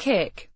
kick